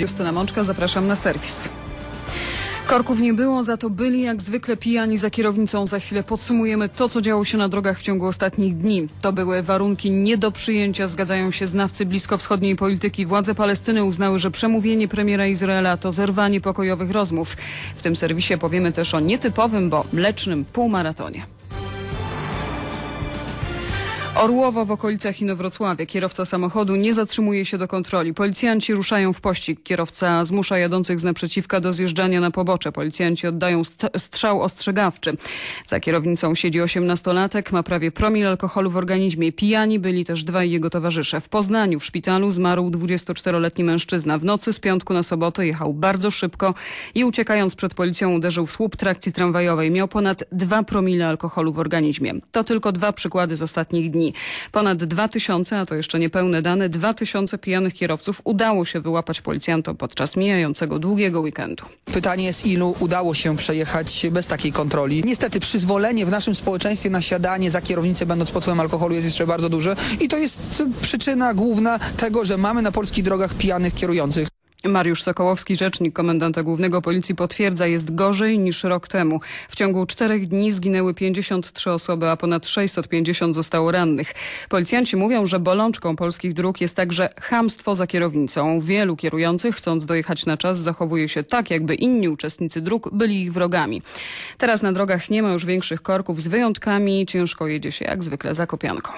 Justyna Mączka, zapraszam na serwis. Korków nie było, za to byli jak zwykle pijani za kierownicą. Za chwilę podsumujemy to, co działo się na drogach w ciągu ostatnich dni. To były warunki nie do przyjęcia, zgadzają się znawcy bliskowschodniej polityki. Władze Palestyny uznały, że przemówienie premiera Izraela to zerwanie pokojowych rozmów. W tym serwisie powiemy też o nietypowym, bo mlecznym półmaratonie. Orłowo w okolicach Inowrocławia. Kierowca samochodu nie zatrzymuje się do kontroli. Policjanci ruszają w pościg. Kierowca zmusza jadących z naprzeciwka do zjeżdżania na pobocze. Policjanci oddają st strzał ostrzegawczy. Za kierownicą siedzi osiemnastolatek, ma prawie promil alkoholu w organizmie. Pijani byli też dwaj jego towarzysze. W Poznaniu w szpitalu zmarł 24-letni mężczyzna. W nocy z piątku na sobotę jechał bardzo szybko i uciekając przed policją uderzył w słup trakcji tramwajowej. Miał ponad dwa promile alkoholu w organizmie. To tylko dwa przykłady z ostatnich dni. Ponad 2000, a to jeszcze niepełne dane, 2000 pijanych kierowców udało się wyłapać policjantom podczas mijającego długiego weekendu. Pytanie jest, ilu udało się przejechać bez takiej kontroli. Niestety przyzwolenie w naszym społeczeństwie na siadanie za kierownicę będąc pod wpływem alkoholu jest jeszcze bardzo duże i to jest przyczyna główna tego, że mamy na polskich drogach pijanych kierujących. Mariusz Sokołowski, rzecznik komendanta głównego policji potwierdza, jest gorzej niż rok temu. W ciągu czterech dni zginęły 53 osoby, a ponad 650 zostało rannych. Policjanci mówią, że bolączką polskich dróg jest także hamstwo za kierownicą. Wielu kierujących, chcąc dojechać na czas, zachowuje się tak, jakby inni uczestnicy dróg byli ich wrogami. Teraz na drogach nie ma już większych korków, z wyjątkami ciężko jedzie się jak zwykle za kopianką.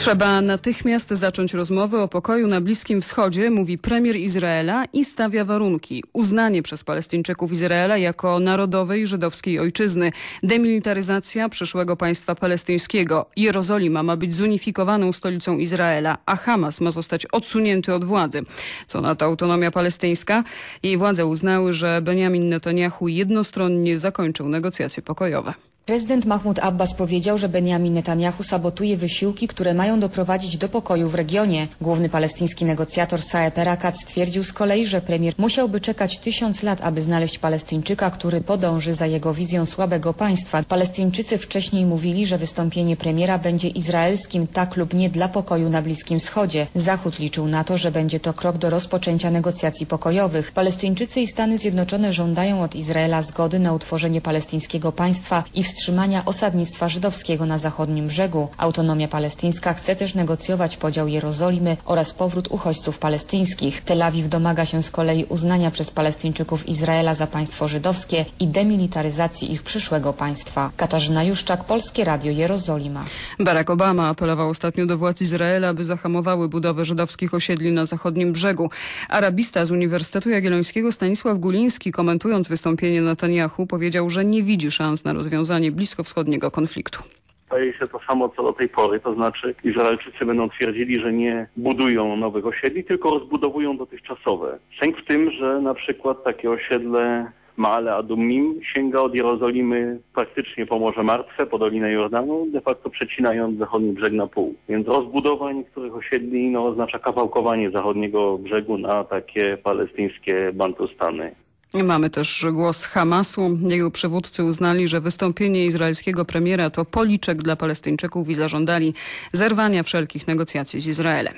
Trzeba natychmiast zacząć rozmowy o pokoju na Bliskim Wschodzie, mówi premier Izraela i stawia warunki. Uznanie przez Palestyńczyków Izraela jako narodowej żydowskiej ojczyzny, demilitaryzacja przyszłego państwa palestyńskiego. Jerozolima ma być zunifikowaną stolicą Izraela, a Hamas ma zostać odsunięty od władzy. Co na to autonomia palestyńska? Jej władze uznały, że Benjamin Netanyahu jednostronnie zakończył negocjacje pokojowe. Prezydent Mahmud Abbas powiedział, że Benjamin Netanyahu sabotuje wysiłki, które mają doprowadzić do pokoju w regionie. Główny palestyński negocjator Saeb Erekat stwierdził z kolei, że premier musiałby czekać tysiąc lat, aby znaleźć Palestyńczyka, który podąży za jego wizją słabego państwa. Palestyńczycy wcześniej mówili, że wystąpienie premiera będzie izraelskim tak lub nie dla pokoju na Bliskim Wschodzie. Zachód liczył na to, że będzie to krok do rozpoczęcia negocjacji pokojowych. Palestyńczycy i Stany Zjednoczone żądają od Izraela zgody na utworzenie palestyńskiego państwa i wstrzymania osadnictwa żydowskiego na zachodnim brzegu. Autonomia palestyńska chce też negocjować podział Jerozolimy oraz powrót uchodźców palestyńskich. Tel Awiw domaga się z kolei uznania przez Palestyńczyków Izraela za państwo żydowskie i demilitaryzacji ich przyszłego państwa. Katarzyna Juszczak, Polskie Radio Jerozolima. Barack Obama apelował ostatnio do władz Izraela, aby zahamowały budowę żydowskich osiedli na zachodnim brzegu. Arabista z Uniwersytetu Jagiellońskiego Stanisław Guliński, komentując wystąpienie Netanyahu, powiedział, że nie widzi szans na rozwiązanie bliskowschodniego konfliktu. Staje się to samo co do tej pory, to znaczy Izraelczycy będą twierdzili, że nie budują nowych osiedli, tylko rozbudowują dotychczasowe. Sęk w tym, że na przykład takie osiedle Maale Adumim sięga od Jerozolimy praktycznie po Morze Martwe, po Dolinę Jordanu, de facto przecinając zachodni brzeg na pół. Więc rozbudowa niektórych osiedli no, oznacza kawałkowanie zachodniego brzegu na takie palestyńskie bantustany. Mamy też głos Hamasu. Jego przywódcy uznali, że wystąpienie izraelskiego premiera to policzek dla Palestyńczyków i zażądali zerwania wszelkich negocjacji z Izraelem.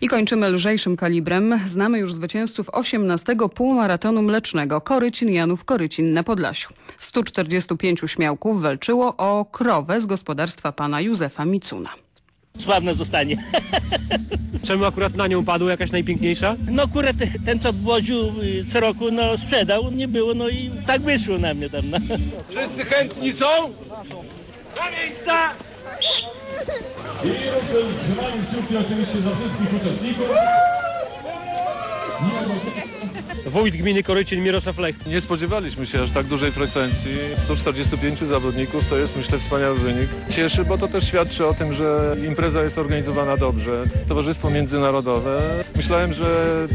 I kończymy lżejszym kalibrem. Znamy już zwycięzców 18 półmaratonu mlecznego Korycin Janów Korycin na Podlasiu. 145 śmiałków walczyło o krowę z gospodarstwa pana Józefa Micuna. Sławne zostanie. Czemu akurat na nią padło jakaś najpiękniejsza? No akurat ten, co woził y, co roku, no sprzedał, nie było, no i tak wyszło na mnie tam. No. Wszyscy chętni są? Na miejsca! I trzymamy kciuki oczywiście za wszystkich uczestników. Wójt gminy Korycin Mirosław Lech. Nie spodziewaliśmy się aż tak dużej frekwencji. 145 zawodników to jest myślę wspaniały wynik. Cieszy, bo to też świadczy o tym, że impreza jest organizowana dobrze. Towarzystwo międzynarodowe. Myślałem, że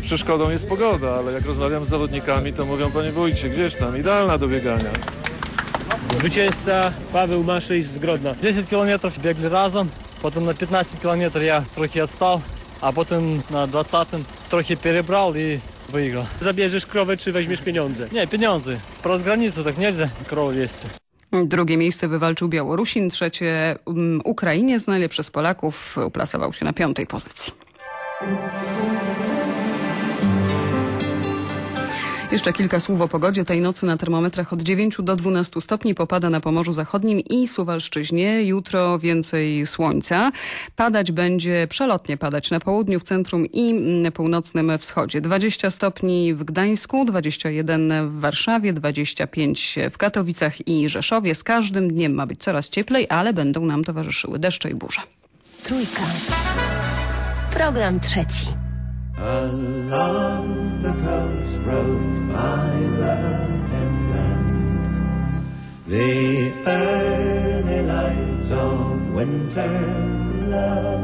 przeszkodą jest pogoda, ale jak rozmawiam z zawodnikami, to mówią, panie wójcie, gdzieś tam, idealna do biegania. Zwycięzca Paweł Maszyś z Grodna. 10 kilometrów biegli razem, potem na 15 kilometrów ja trochę odstał, a potem na 20 trochę perebrał i wygrał. Zabierzesz krowę czy weźmiesz pieniądze? Nie, pieniądze. Przez granicę tak nie krowy wieść. Drugie miejsce wywalczył Białorusin, trzecie um, Ukrainiec, najlepszy z Polaków uplasował się na piątej pozycji. Jeszcze kilka słów o pogodzie. Tej nocy na termometrach od 9 do 12 stopni popada na Pomorzu Zachodnim i Suwalszczyźnie. Jutro więcej słońca. Padać będzie, przelotnie padać na południu, w centrum i północnym wschodzie. 20 stopni w Gdańsku, 21 w Warszawie, 25 w Katowicach i Rzeszowie. Z każdym dniem ma być coraz cieplej, ale będą nam towarzyszyły deszcze i burze. Trójka. Program trzeci. Along the coast road, my love and friend, the early lights of winter glow.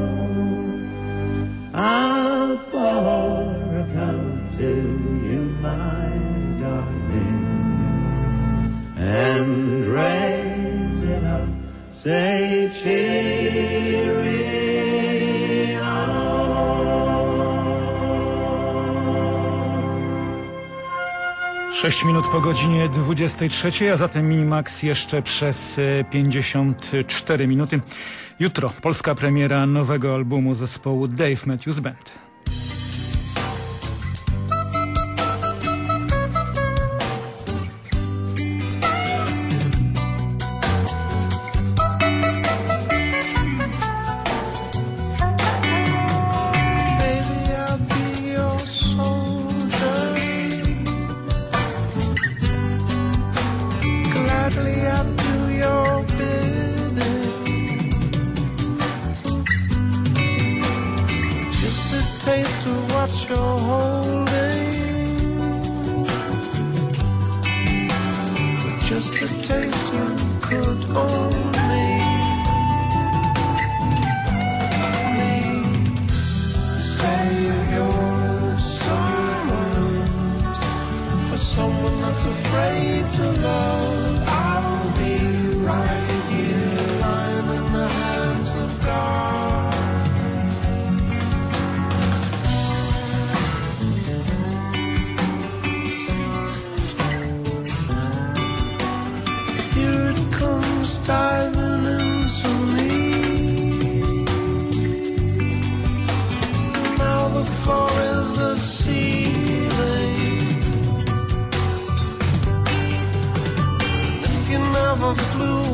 I'll pour a cup to you, my darling, and raise it up, say cheerio. 6 minut po godzinie 23, a zatem Minimax jeszcze przez e, 54 minuty. Jutro polska premiera nowego albumu zespołu Dave Matthews Band. Someone that's afraid to love. I'll be right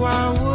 I would.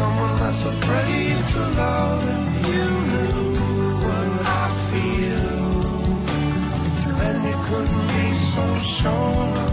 someone that's afraid to love if you knew what I feel. Then you couldn't be so sure.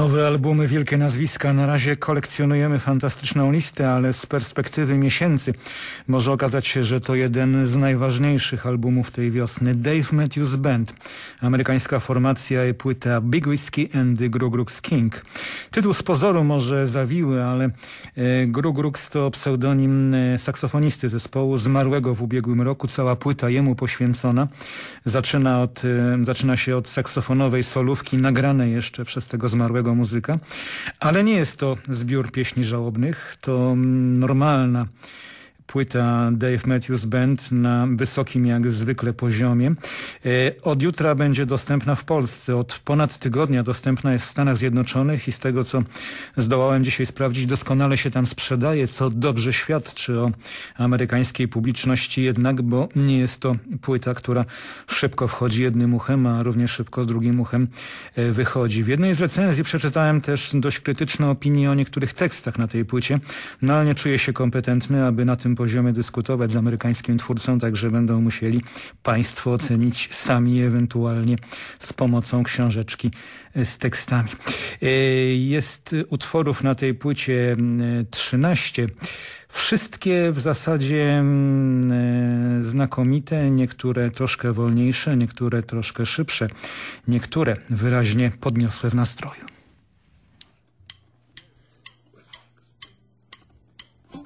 Nowe albumy, wielkie nazwiska. Na razie kolekcjonujemy fantastyczną listę, ale z perspektywy miesięcy może okazać się, że to jeden z najważniejszych albumów tej wiosny. Dave Matthews Band, amerykańska formacja i płyta Big Whiskey and the Grugrux King. Tytuł z pozoru może zawiły, ale e, Grugrux to pseudonim e, saksofonisty zespołu zmarłego w ubiegłym roku. Cała płyta jemu poświęcona. Zaczyna, od, e, zaczyna się od saksofonowej solówki nagranej jeszcze przez tego zmarłego muzyka, ale nie jest to zbiór pieśni żałobnych, to mm, normalna płyta Dave Matthews Band na wysokim jak zwykle poziomie. E, Od jutra będzie dostępna w Polsce. Od ponad tygodnia dostępna jest w Stanach Zjednoczonych i z tego co zdołałem dzisiaj sprawdzić doskonale się tam sprzedaje, co dobrze świadczy o amerykańskiej publiczności jednak, bo nie jest to płyta, która szybko wchodzi jednym uchem, a również szybko drugim uchem e, wychodzi. W jednej z recenzji przeczytałem też dość krytyczne opinie o niektórych tekstach na tej płycie, no ale nie czuję się kompetentny, aby na tym poziomie dyskutować z amerykańskim twórcą, także będą musieli Państwo ocenić sami, ewentualnie z pomocą książeczki e, z tekstami. E, Jest utworów na tej płycie mm, 13. Wszystkie w zasadzie mm, e, znakomite, niektóre troszkę wolniejsze, niektóre troszkę szybsze, niektóre wyraźnie podniosłe w nastroju.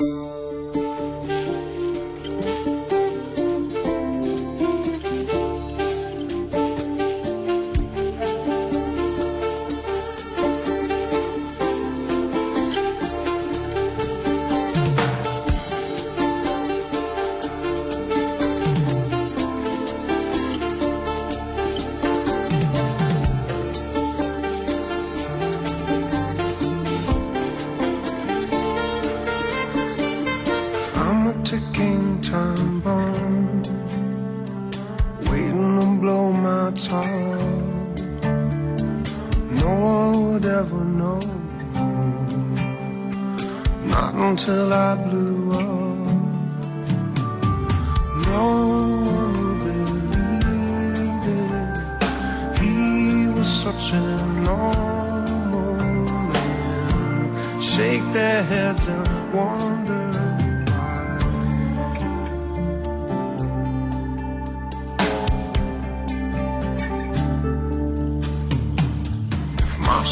I'm a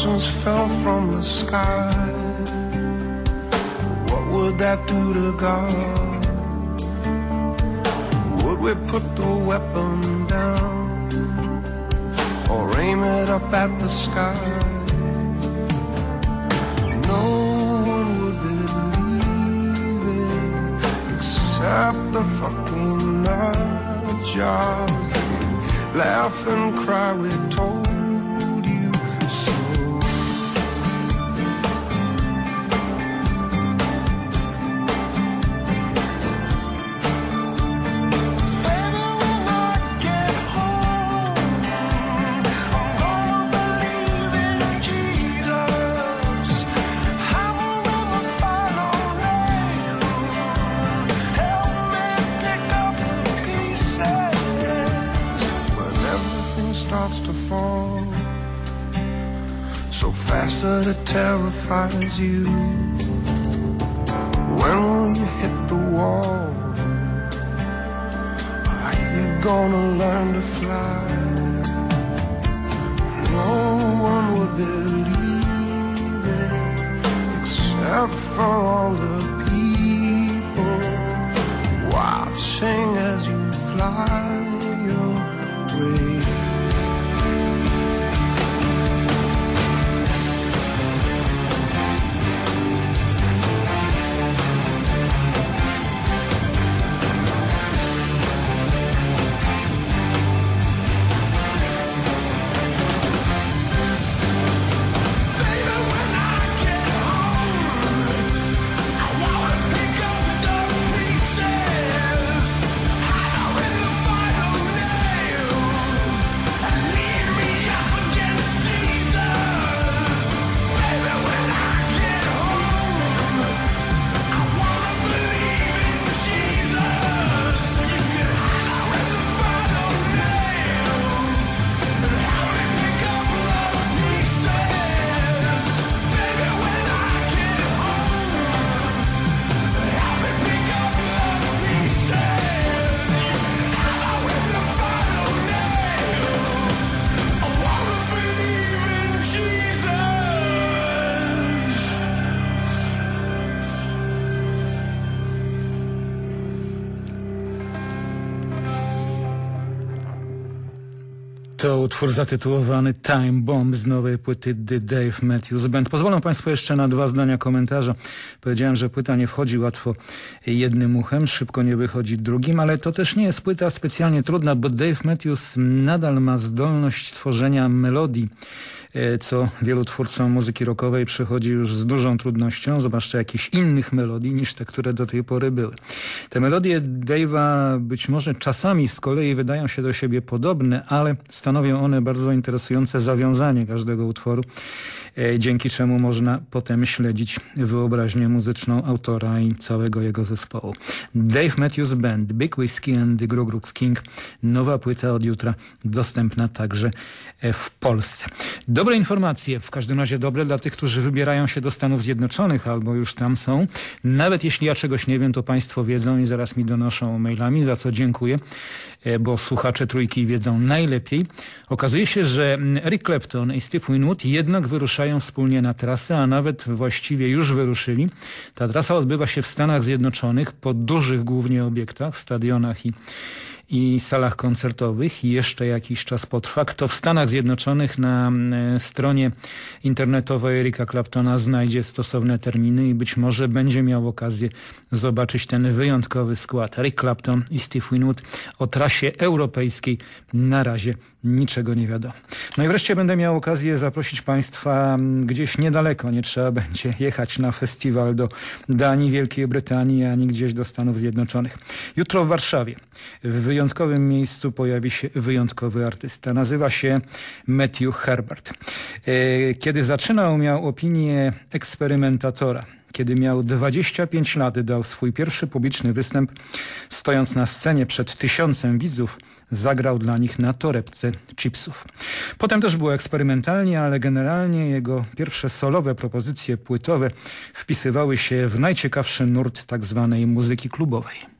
Martians fell from the sky, what would that do to God? Would we put the weapon down or aim it up at the sky? No one would believe it except the fucking nut jobs. Laugh and cry, we told that terrifies you. When utwór zatytułowany Time Bomb z nowej płyty The Dave Matthews Band. Pozwolą Państwo jeszcze na dwa zdania komentarza. Powiedziałem, że płyta nie wchodzi łatwo jednym uchem, szybko nie wychodzi drugim, ale to też nie jest płyta specjalnie trudna, bo Dave Matthews nadal ma zdolność tworzenia melodii co wielu twórcom muzyki rockowej przychodzi już z dużą trudnością, zwłaszcza jakichś innych melodii niż te, które do tej pory były. Te melodie Dave'a być może czasami z kolei wydają się do siebie podobne, ale stanowią one bardzo interesujące zawiązanie każdego utworu, e, dzięki czemu można potem śledzić wyobraźnię muzyczną autora i całego jego zespołu. Dave Matthews Band, Big Whiskey and the Gru Grux King, nowa płyta od jutra, dostępna także e, w Polsce. Dobre informacje, w każdym razie dobre dla tych, którzy wybierają się do Stanów Zjednoczonych albo już tam są. Nawet jeśli ja czegoś nie wiem, to Państwo wiedzą i zaraz mi donoszą mailami, za co dziękuję, e, bo słuchacze trójki wiedzą najlepiej. Okazuje się, że Eric Clapton i Steve Winwood jednak wyruszają wspólnie na trasę, a nawet właściwie już wyruszyli. Ta trasa odbywa się w Stanach Zjednoczonych po dużych głównie obiektach, stadionach i i salach koncertowych jeszcze jakiś czas potrwa. Kto w Stanach Zjednoczonych na e, stronie internetowej Erika Claptona znajdzie stosowne terminy i być może będzie miał okazję zobaczyć ten wyjątkowy skład. Eric Clapton i Steve Winwood o trasie europejskiej na razie niczego nie wiadomo. No i wreszcie będę miał okazję zaprosić Państwa gdzieś niedaleko. Nie trzeba będzie jechać na festiwal do Danii, Wielkiej Brytanii, ani gdzieś do Stanów Zjednoczonych. Jutro w Warszawie w wyjątkowym miejscu pojawi się wyjątkowy artysta. Nazywa się Matthew Herbert. E, kiedy zaczynał, miał opinię eksperymentatora. Kiedy miał 25 lat, dał swój pierwszy publiczny występ, stojąc na scenie przed tysiącem widzów, zagrał dla nich na torebce chipsów. Potem też było eksperymentalnie, ale generalnie jego pierwsze solowe propozycje płytowe wpisywały się w najciekawszy nurt tak zwanej muzyki klubowej.